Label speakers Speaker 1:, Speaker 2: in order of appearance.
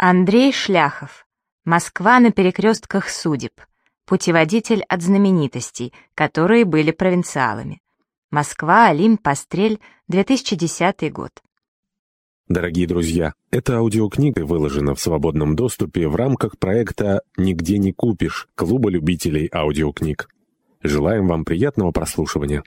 Speaker 1: Андрей Шляхов. Москва на перекрестках судеб. Путеводитель от знаменитостей, которые были провинциалами. Москва, Олимп, Пострель, 2010 год.
Speaker 2: Дорогие друзья, эта аудиокнига выложена в свободном доступе в рамках проекта «Нигде не купишь» Клуба любителей аудиокниг. Желаем вам приятного прослушивания.